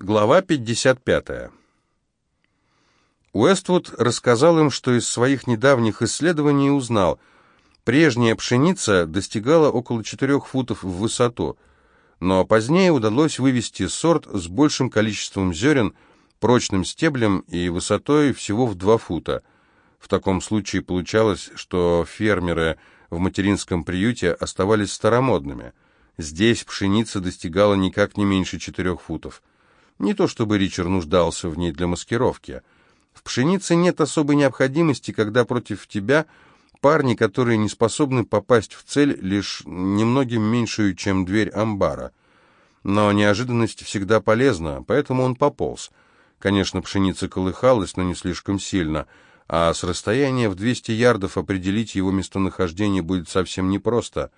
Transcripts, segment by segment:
Глава 55. Уэствуд рассказал им, что из своих недавних исследований узнал, прежняя пшеница достигала около 4 футов в высоту, но позднее удалось вывести сорт с большим количеством зерен, прочным стеблем и высотой всего в 2 фута. В таком случае получалось, что фермеры в материнском приюте оставались старомодными. Здесь пшеница достигала никак не меньше 4 футов. Не то чтобы Ричард нуждался в ней для маскировки – в пшенице нет особой необходимости, когда против тебя парни, которые не способны попасть в цель лишь немногим меньшую, чем дверь амбара. Но неожиданность всегда полезна, поэтому он пополз. Конечно, пшеница колыхалась, но не слишком сильно, а с расстояния в 200 ярдов определить его местонахождение будет совсем непросто.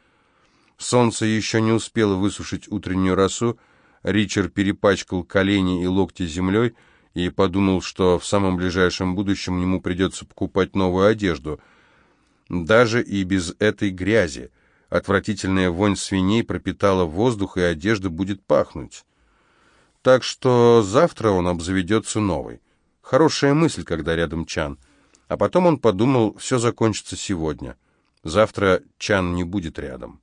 Солнце еще не успело высушить утреннюю росу, Ричард перепачкал колени и локти землей, и подумал, что в самом ближайшем будущем ему придется покупать новую одежду. Даже и без этой грязи. Отвратительная вонь свиней пропитала воздух, и одежда будет пахнуть. Так что завтра он обзаведется новой. Хорошая мысль, когда рядом Чан. А потом он подумал, все закончится сегодня. Завтра Чан не будет рядом.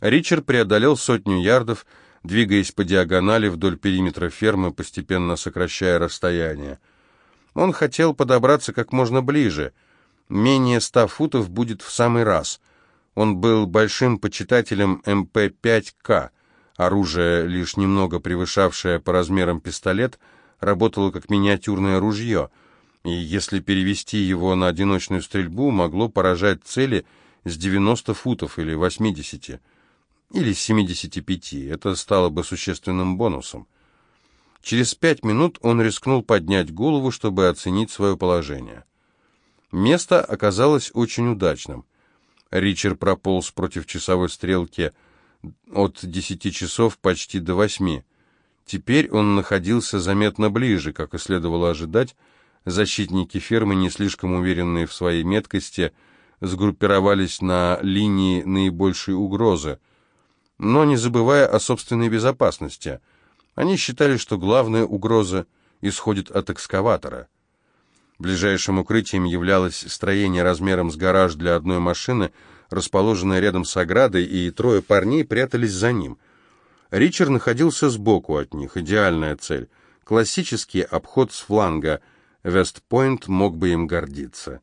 Ричард преодолел сотню ярдов, двигаясь по диагонали вдоль периметра фермы, постепенно сокращая расстояние. Он хотел подобраться как можно ближе. Менее ста футов будет в самый раз. Он был большим почитателем МП-5К. Оружие, лишь немного превышавшее по размерам пистолет, работало как миниатюрное ружье, и если перевести его на одиночную стрельбу, могло поражать цели с 90 футов или 80 или 75, это стало бы существенным бонусом. Через пять минут он рискнул поднять голову, чтобы оценить свое положение. Место оказалось очень удачным. Ричард прополз против часовой стрелки от десяти часов почти до восьми. Теперь он находился заметно ближе, как и следовало ожидать. Защитники фермы, не слишком уверенные в своей меткости, сгруппировались на линии наибольшей угрозы — но не забывая о собственной безопасности. Они считали, что главная угроза исходит от экскаватора. Ближайшим укрытием являлось строение размером с гараж для одной машины, расположенное рядом с оградой, и трое парней прятались за ним. Ричард находился сбоку от них, идеальная цель. Классический обход с фланга. Вестпойнт мог бы им гордиться.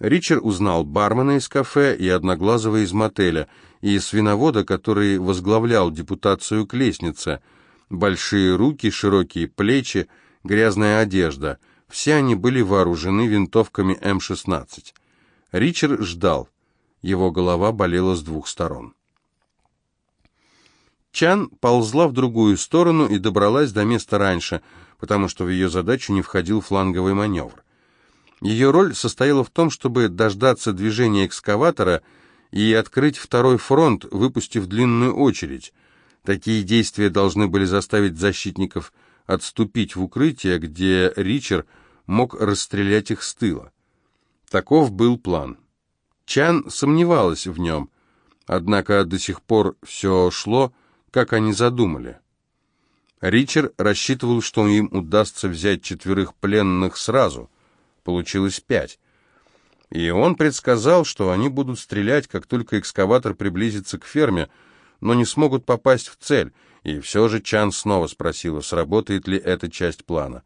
Ричард узнал бармена из кафе и одноглазого из мотеля, и свиновода, который возглавлял депутацию к лестнице. Большие руки, широкие плечи, грязная одежда. Все они были вооружены винтовками М-16. Ричард ждал. Его голова болела с двух сторон. Чан ползла в другую сторону и добралась до места раньше, потому что в ее задачу не входил фланговый маневр. Ее роль состояла в том, чтобы дождаться движения экскаватора и открыть второй фронт, выпустив длинную очередь. Такие действия должны были заставить защитников отступить в укрытие, где Ричард мог расстрелять их с тыла. Таков был план. Чан сомневалась в нем, однако до сих пор все шло, как они задумали. Ричард рассчитывал, что им удастся взять четверых пленных сразу — Получилось пять. И он предсказал, что они будут стрелять, как только экскаватор приблизится к ферме, но не смогут попасть в цель. И все же Чан снова спросила, сработает ли эта часть плана.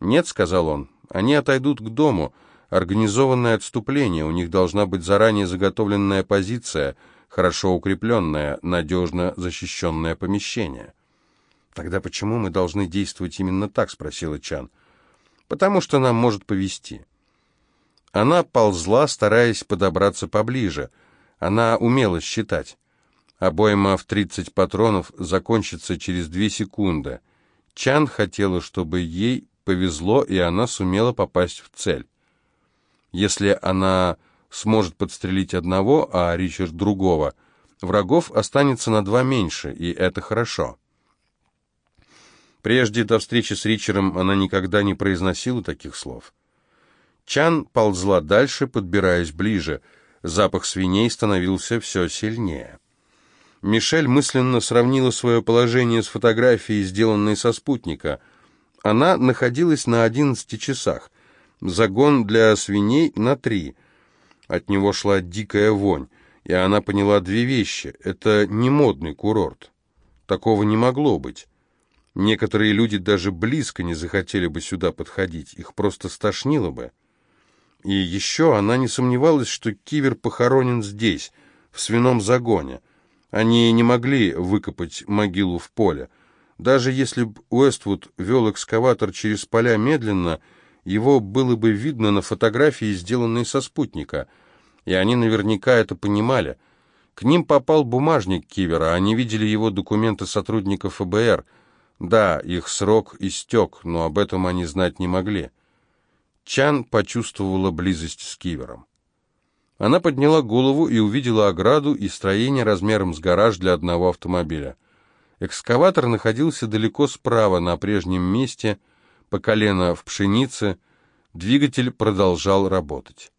«Нет», — сказал он, — «они отойдут к дому. Организованное отступление, у них должна быть заранее заготовленная позиция, хорошо укрепленное, надежно защищенное помещение». «Тогда почему мы должны действовать именно так?» — спросила Чан. — потому что нам может повезти. Она ползла, стараясь подобраться поближе. Она умела считать. Обойма в 30 патронов закончится через 2 секунды. Чан хотела, чтобы ей повезло, и она сумела попасть в цель. Если она сможет подстрелить одного, а Ричард другого, врагов останется на два меньше, и это хорошо. Прежде до встречи с Ричером она никогда не произносила таких слов. Чан ползла дальше, подбираясь ближе. Запах свиней становился все сильнее. Мишель мысленно сравнила свое положение с фотографией, сделанной со спутника. Она находилась на 11 часах. Загон для свиней на 3. От него шла дикая вонь, и она поняла две вещи. Это не модный курорт. Такого не могло быть. Некоторые люди даже близко не захотели бы сюда подходить, их просто стошнило бы. И еще она не сомневалась, что кивер похоронен здесь, в свином загоне. Они не могли выкопать могилу в поле. Даже если бы Уэствуд вел экскаватор через поля медленно, его было бы видно на фотографии, сделанной со спутника. И они наверняка это понимали. К ним попал бумажник Кивера, они видели его документы сотрудников ФБР. Да, их срок истек, но об этом они знать не могли. Чан почувствовала близость с Кивером. Она подняла голову и увидела ограду и строение размером с гараж для одного автомобиля. Экскаватор находился далеко справа, на прежнем месте, по колено в пшенице. Двигатель продолжал работать.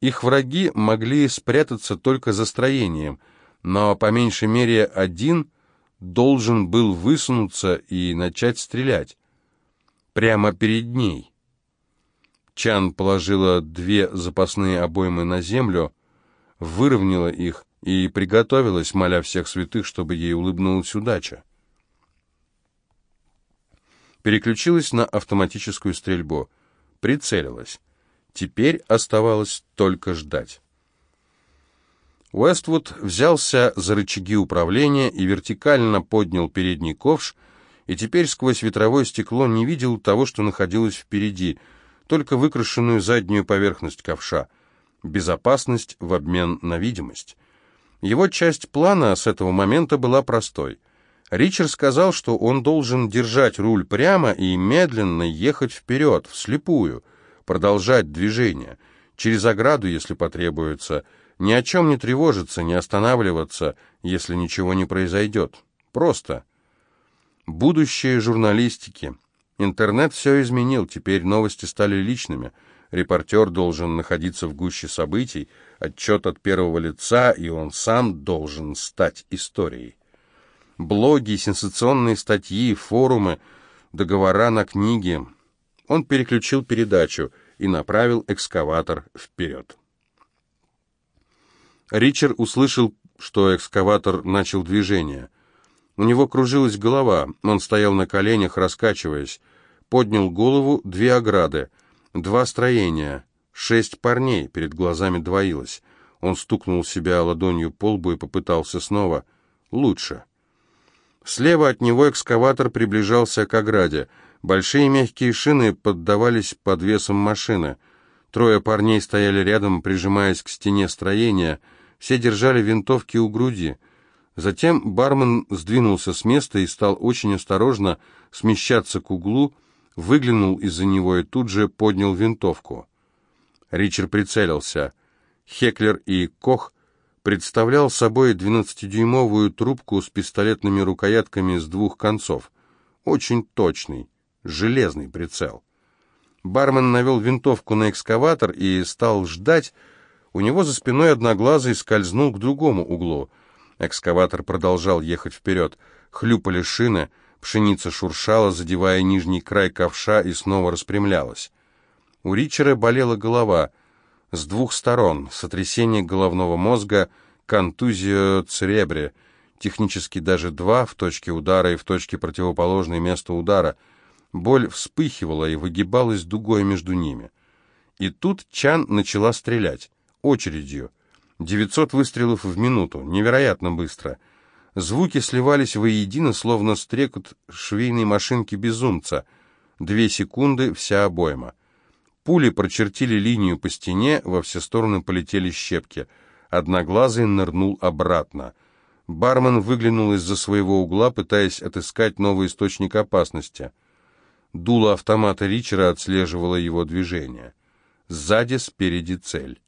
Их враги могли спрятаться только за строением, но по меньшей мере один должен был высунуться и начать стрелять. Прямо перед ней. Чан положила две запасные обоймы на землю, выровняла их и приготовилась, моля всех святых, чтобы ей улыбнулась удача. Переключилась на автоматическую стрельбу, прицелилась. Теперь оставалось только ждать. Уэствуд взялся за рычаги управления и вертикально поднял передний ковш, и теперь сквозь ветровое стекло не видел того, что находилось впереди — только выкрашенную заднюю поверхность ковша. Безопасность в обмен на видимость. Его часть плана с этого момента была простой. Ричард сказал, что он должен держать руль прямо и медленно ехать вперед, вслепую, продолжать движение, через ограду, если потребуется, ни о чем не тревожиться, не останавливаться, если ничего не произойдет. Просто. Будущее журналистики, Интернет все изменил, теперь новости стали личными. Репортер должен находиться в гуще событий, отчет от первого лица, и он сам должен стать историей. Блоги, сенсационные статьи, форумы, договора на книги. Он переключил передачу и направил экскаватор вперед. Ричард услышал, что экскаватор начал движение. У него кружилась голова, он стоял на коленях, раскачиваясь. Поднял голову, две ограды, два строения, шесть парней, перед глазами двоилось. Он стукнул себя ладонью по лбу и попытался снова. Лучше. Слева от него экскаватор приближался к ограде. Большие мягкие шины поддавались под весом машины. Трое парней стояли рядом, прижимаясь к стене строения. Все держали винтовки у груди. Затем бармен сдвинулся с места и стал очень осторожно смещаться к углу, выглянул из-за него и тут же поднял винтовку. Ричард прицелился. Хеклер и Кох представлял собой двенадцатидюймовую трубку с пистолетными рукоятками с двух концов. Очень точный, железный прицел. Бармен навел винтовку на экскаватор и стал ждать. У него за спиной одноглазый скользнул к другому углу. Экскаватор продолжал ехать вперед. Хлюпали шины — Пшеница шуршала, задевая нижний край ковша, и снова распрямлялась. У Ричера болела голова с двух сторон, сотрясение головного мозга, контузия церебре, технически даже два в точке удара и в точке противоположной места удара. Боль вспыхивала и выгибалась дугой между ними. И тут Чан начала стрелять. Очередью. 900 выстрелов в минуту. Невероятно быстро. — Звуки сливались воедино, словно стрекот швейной машинки безумца. Две секунды — вся обойма. Пули прочертили линию по стене, во все стороны полетели щепки. Одноглазый нырнул обратно. Бармен выглянул из-за своего угла, пытаясь отыскать новый источник опасности. Дуло автомата Ричера отслеживало его движение. Сзади, спереди цель.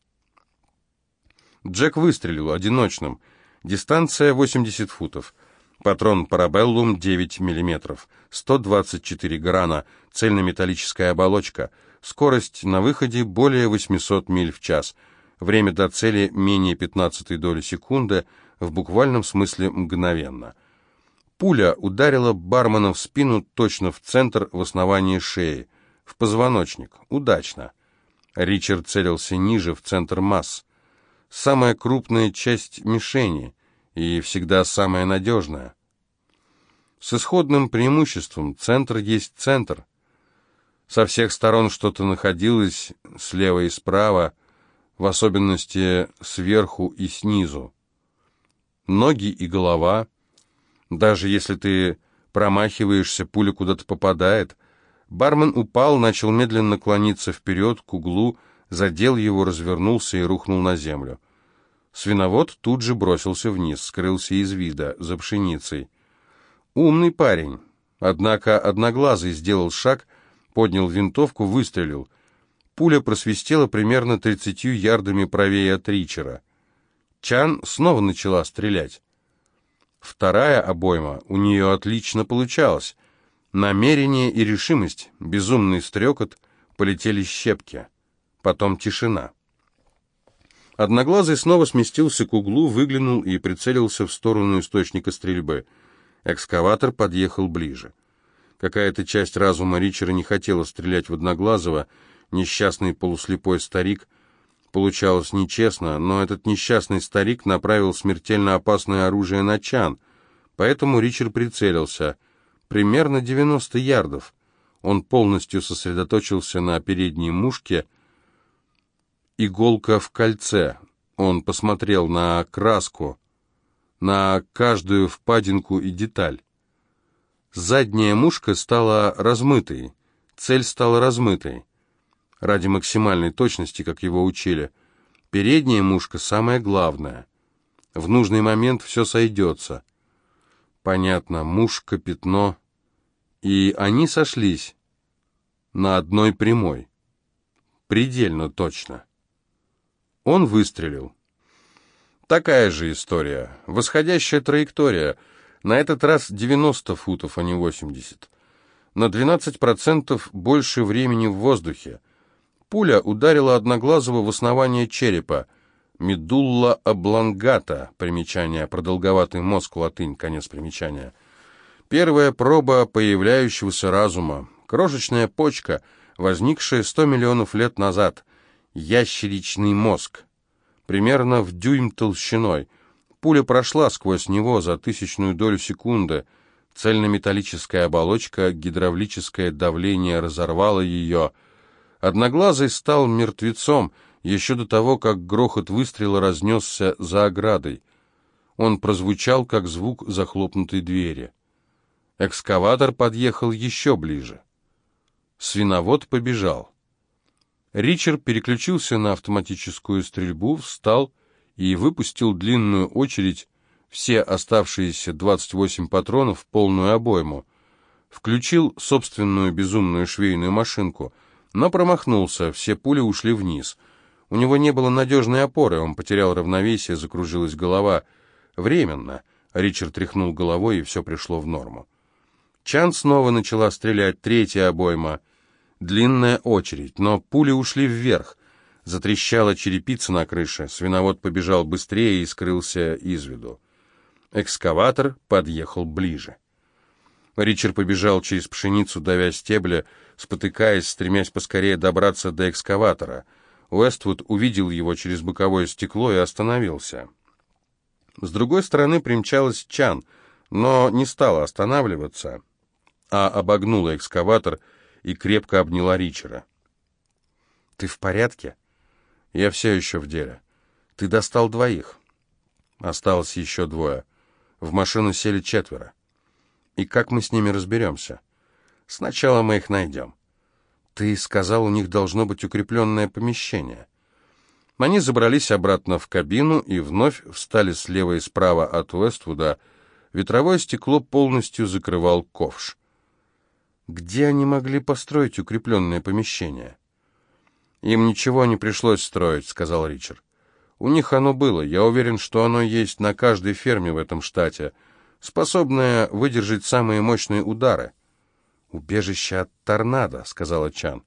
Джек выстрелил одиночным — Дистанция 80 футов. Патрон Парабеллум 9 мм. 124 грана. Цельнометаллическая оболочка. Скорость на выходе более 800 миль в час. Время до цели менее 15 доли секунды. в буквальном смысле мгновенно. Пуля ударила бармена в спину точно в центр в основании шеи, в позвоночник. Удачно. Ричард целился ниже, в центр масс. Самая крупная часть мишени и всегда самая надежная. С исходным преимуществом центр есть центр. Со всех сторон что-то находилось, слева и справа, в особенности сверху и снизу. Ноги и голова. Даже если ты промахиваешься, пуля куда-то попадает. Бармен упал, начал медленно клониться вперед к углу, задел его, развернулся и рухнул на землю. Свиновод тут же бросился вниз, скрылся из вида, за пшеницей. Умный парень. Однако Одноглазый сделал шаг, поднял винтовку, выстрелил. Пуля просвистела примерно тридцатью ярдами правее от Ричера. Чан снова начала стрелять. Вторая обойма у нее отлично получалась. Намерение и решимость, безумный стрекот, полетели щепки. Потом тишина. Одноглазый снова сместился к углу, выглянул и прицелился в сторону источника стрельбы. Экскаватор подъехал ближе. Какая-то часть разума Ричера не хотела стрелять в Одноглазого, несчастный полуслепой старик. Получалось нечестно, но этот несчастный старик направил смертельно опасное оружие на Чан, поэтому Ричард прицелился. Примерно 90 ярдов. Он полностью сосредоточился на передней мушке, иголка в кольце. Он посмотрел на краску, на каждую впадинку и деталь. Задняя мушка стала размытой, цель стала размытой. Ради максимальной точности, как его учили. Передняя мушка самая главная. В нужный момент все сойдется. Понятно, мушка, пятно. И они сошлись на одной прямой. Предельно точно. Он выстрелил. Такая же история. Восходящая траектория. На этот раз 90 футов, а не 80. На 12% больше времени в воздухе. Пуля ударила Одноглазого в основание черепа. Медулла облонгата, примечание, продолговатый мозг, латынь, конец примечания. Первая проба появляющегося разума. Крошечная почка, возникшая 100 миллионов лет назад – ящеричный мозг, примерно в дюйм толщиной. Пуля прошла сквозь него за тысячную долю секунды. Цельнометаллическая оболочка, гидравлическое давление разорвало ее. Одноглазый стал мертвецом еще до того, как грохот выстрела разнесся за оградой. Он прозвучал, как звук захлопнутой двери. Экскаватор подъехал еще ближе. Свиновод побежал. Ричард переключился на автоматическую стрельбу, встал и выпустил длинную очередь, все оставшиеся 28 патронов полную обойму. Включил собственную безумную швейную машинку, но промахнулся, все пули ушли вниз. У него не было надежной опоры, он потерял равновесие, закружилась голова. Временно. Ричард тряхнул головой, и все пришло в норму. Чан снова начала стрелять, третья обойма — Длинная очередь, но пули ушли вверх. Затрещала черепица на крыше, свиновод побежал быстрее и скрылся из виду. Экскаватор подъехал ближе. Ричард побежал через пшеницу, давя стебля, спотыкаясь, стремясь поскорее добраться до экскаватора. Уэствуд увидел его через боковое стекло и остановился. С другой стороны примчалась Чан, но не стала останавливаться, а обогнула экскаватор — и крепко обняла Ричера. «Ты в порядке?» «Я все еще в деле. Ты достал двоих?» «Осталось еще двое. В машину сели четверо. И как мы с ними разберемся?» «Сначала мы их найдем». «Ты сказал, у них должно быть укрепленное помещение». Они забрались обратно в кабину и вновь встали слева и справа от Уэствуда. Ветровое стекло полностью закрывал ковш. Где они могли построить укрепленное помещение? «Им ничего не пришлось строить», — сказал Ричард. «У них оно было. Я уверен, что оно есть на каждой ферме в этом штате, способное выдержать самые мощные удары». «Убежище от торнадо», — сказала Чан.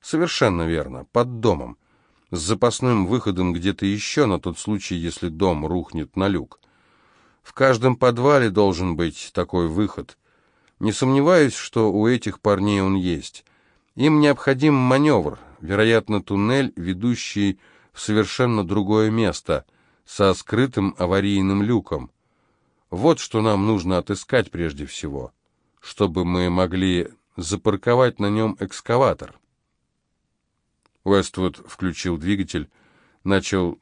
«Совершенно верно. Под домом. С запасным выходом где-то еще на тот случай, если дом рухнет на люк. В каждом подвале должен быть такой выход. Не сомневаюсь, что у этих парней он есть. Им необходим маневр, вероятно, туннель, ведущий в совершенно другое место, со скрытым аварийным люком. Вот что нам нужно отыскать прежде всего, чтобы мы могли запарковать на нем экскаватор. Уэствуд включил двигатель, начал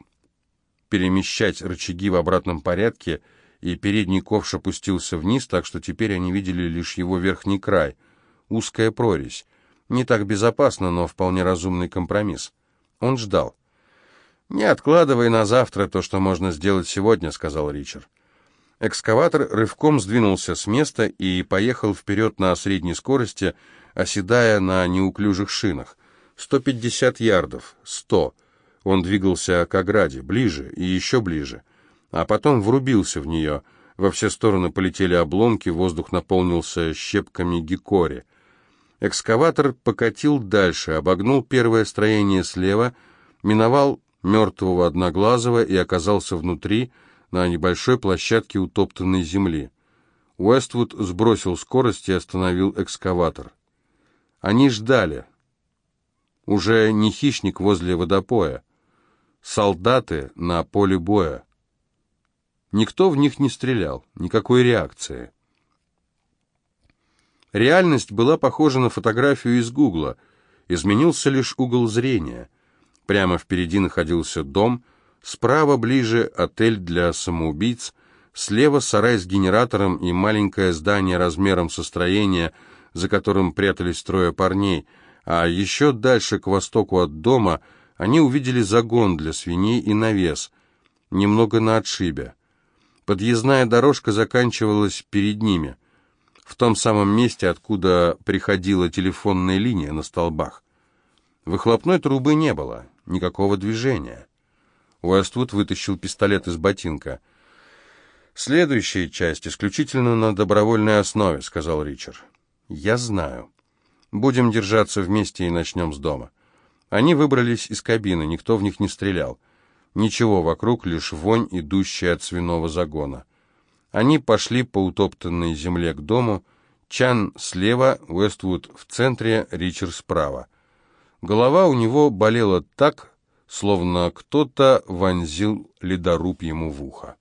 перемещать рычаги в обратном порядке, и передний ковш опустился вниз, так что теперь они видели лишь его верхний край. Узкая прорезь. Не так безопасно, но вполне разумный компромисс. Он ждал. «Не откладывай на завтра то, что можно сделать сегодня», — сказал Ричард. Экскаватор рывком сдвинулся с места и поехал вперед на средней скорости, оседая на неуклюжих шинах. 150 ярдов, 100. Он двигался к ограде, ближе и еще ближе. А потом врубился в нее. Во все стороны полетели обломки, воздух наполнился щепками гикори. Экскаватор покатил дальше, обогнул первое строение слева, миновал мертвого одноглазого и оказался внутри, на небольшой площадке утоптанной земли. Уэствуд сбросил скорость и остановил экскаватор. Они ждали. Уже не хищник возле водопоя. Солдаты на поле боя. Никто в них не стрелял, никакой реакции. Реальность была похожа на фотографию из Гугла. Изменился лишь угол зрения. Прямо впереди находился дом, справа ближе отель для самоубийц, слева сарай с генератором и маленькое здание размером со строение, за которым прятались трое парней, а еще дальше, к востоку от дома, они увидели загон для свиней и навес, немного на отшибе. Подъездная дорожка заканчивалась перед ними, в том самом месте, откуда приходила телефонная линия на столбах. Выхлопной трубы не было, никакого движения. Уэствуд вытащил пистолет из ботинка. «Следующая часть исключительно на добровольной основе», — сказал Ричард. «Я знаю. Будем держаться вместе и начнем с дома». Они выбрались из кабины, никто в них не стрелял. Ничего вокруг, лишь вонь, идущая от свиного загона. Они пошли по утоптанной земле к дому. Чан слева, Уэствуд в центре, Ричард справа. Голова у него болела так, словно кто-то вонзил ледоруб ему в ухо.